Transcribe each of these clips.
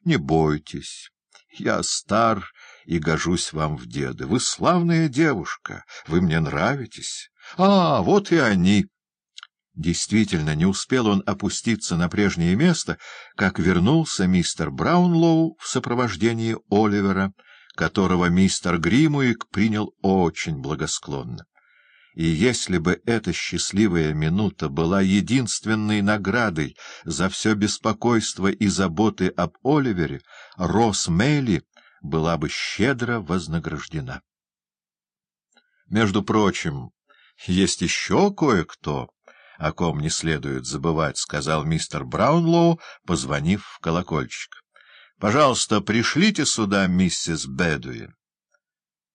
— Не бойтесь, я стар и гожусь вам в деды. Вы славная девушка, вы мне нравитесь. А, вот и они! Действительно, не успел он опуститься на прежнее место, как вернулся мистер Браунлоу в сопровождении Оливера, которого мистер Гримуик принял очень благосклонно. И если бы эта счастливая минута была единственной наградой за все беспокойство и заботы об Оливере, Рос Мейли была бы щедро вознаграждена. Между прочим, есть еще кое-кто, о ком не следует забывать, — сказал мистер Браунлоу, позвонив в колокольчик. — Пожалуйста, пришлите сюда миссис Бедуин.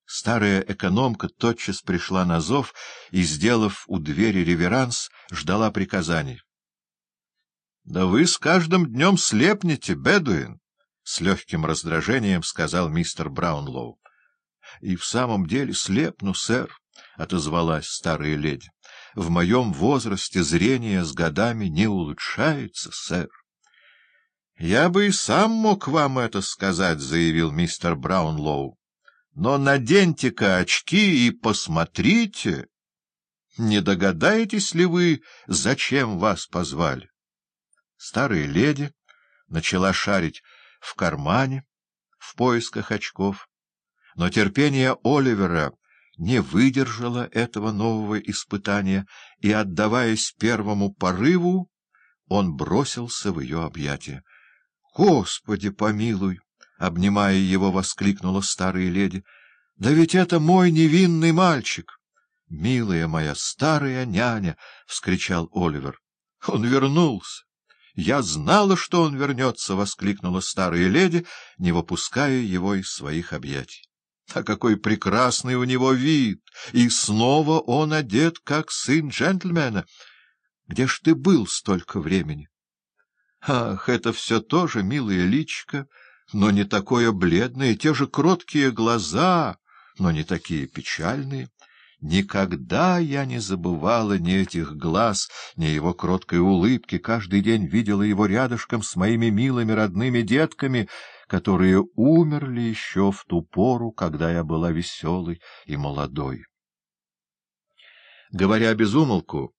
Старая экономка тотчас пришла на зов и, сделав у двери реверанс, ждала приказаний. — Да вы с каждым днем слепнете, Бедуин! — с легким раздражением сказал мистер Браунлоу. — И в самом деле слепну, сэр, — отозвалась старая леди. — В моем возрасте зрение с годами не улучшается, сэр. — Я бы и сам мог вам это сказать, — заявил мистер Браунлоу. Но наденьте-ка очки и посмотрите. Не догадаетесь ли вы, зачем вас позвали? Старая леди начала шарить в кармане в поисках очков, но терпение Оливера не выдержало этого нового испытания, и, отдаваясь первому порыву, он бросился в ее объятия. — Господи, помилуй! — обнимая его, воскликнула старая леди. — Да ведь это мой невинный мальчик! — Милая моя старая няня! — вскричал Оливер. — Он вернулся! Я знала, что он вернется! — воскликнула старая леди, не выпуская его из своих объятий. А какой прекрасный у него вид! И снова он одет, как сын джентльмена. Где ж ты был столько времени? Ах, это все тоже милое личико! Но не такое бледное, те же кроткие глаза, но не такие печальные. Никогда я не забывала ни этих глаз, ни его кроткой улыбки, каждый день видела его рядышком с моими милыми родными детками, которые умерли еще в ту пору, когда я была веселой и молодой. Говоря без умолку,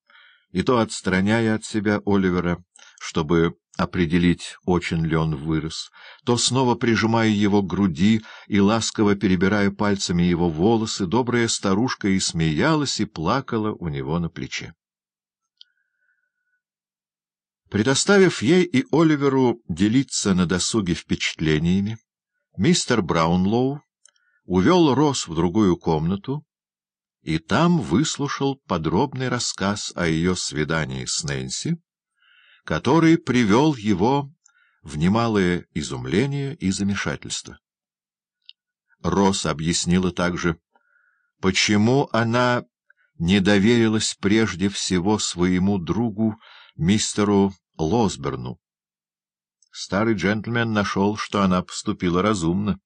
и то отстраняя от себя Оливера, чтобы определить, очень ли он вырос, то, снова прижимая его к груди и ласково перебирая пальцами его волосы, добрая старушка и смеялась, и плакала у него на плече. Предоставив ей и Оливеру делиться на досуге впечатлениями, мистер Браунлоу увел Рос в другую комнату и там выслушал подробный рассказ о ее свидании с Нэнси, который привел его в немалое изумление и замешательство. Росс объяснила также, почему она не доверилась прежде всего своему другу, мистеру Лосберну. Старый джентльмен нашел, что она поступила разумно,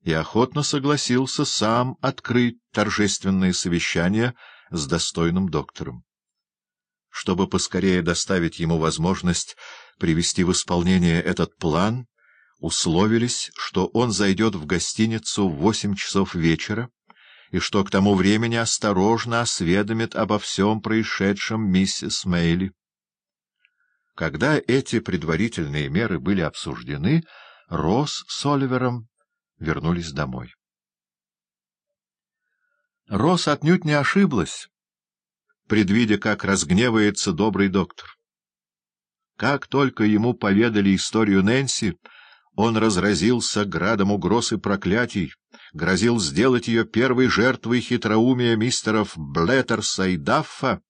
и охотно согласился сам открыть торжественное совещание с достойным доктором чтобы поскорее доставить ему возможность привести в исполнение этот план, условились, что он зайдет в гостиницу в восемь часов вечера и что к тому времени осторожно осведомит обо всем происшедшем миссис Мейли. Когда эти предварительные меры были обсуждены, Росс с Оливером вернулись домой. Росс отнюдь не ошиблась предвидя, как разгневается добрый доктор. Как только ему поведали историю Нэнси, он разразился градом угроз и проклятий, грозил сделать ее первой жертвой хитроумия мистеров Блеттерса и Даффа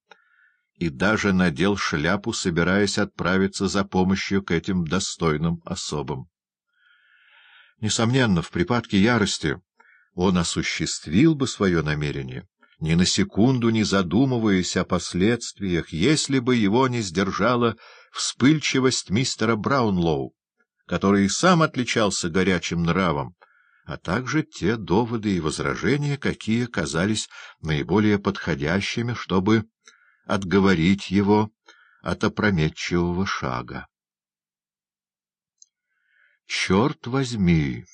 и даже надел шляпу, собираясь отправиться за помощью к этим достойным особам. Несомненно, в припадке ярости он осуществил бы свое намерение, ни на секунду не задумываясь о последствиях, если бы его не сдержала вспыльчивость мистера Браунлоу, который и сам отличался горячим нравом, а также те доводы и возражения, какие казались наиболее подходящими, чтобы отговорить его от опрометчивого шага. Черт возьми!